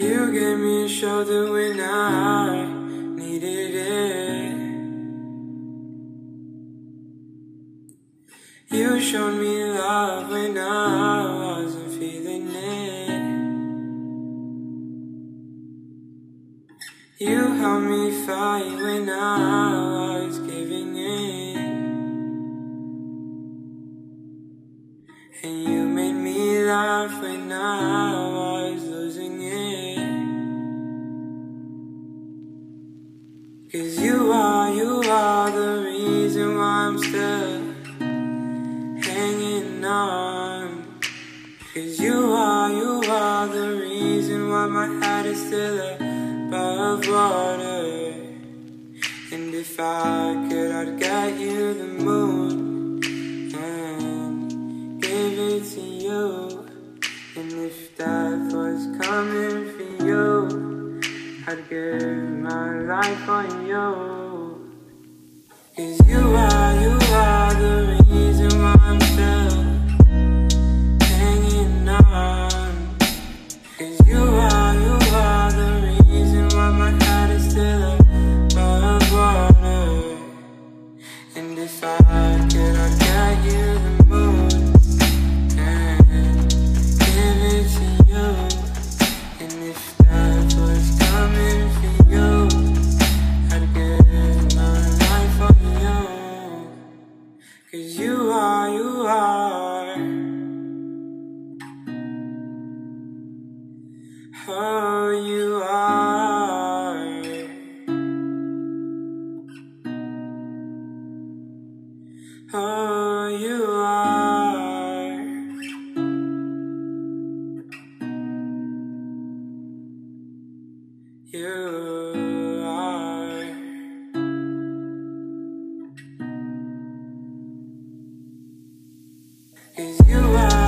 You gave me a shoulder when I needed it. You showed me love when I wasn't feeling it. You helped me fight when I was Cause you are, you are the reason why I'm still hanging on. Cause you are, you are the reason why my head is still above water. And if I could, I'd get I'd give my life on you. Cause you are, you are the reason why I'm still hanging on. Cause you are, you are the reason why my heart is still above water. And if I Oh, you are. You are. Cause you are.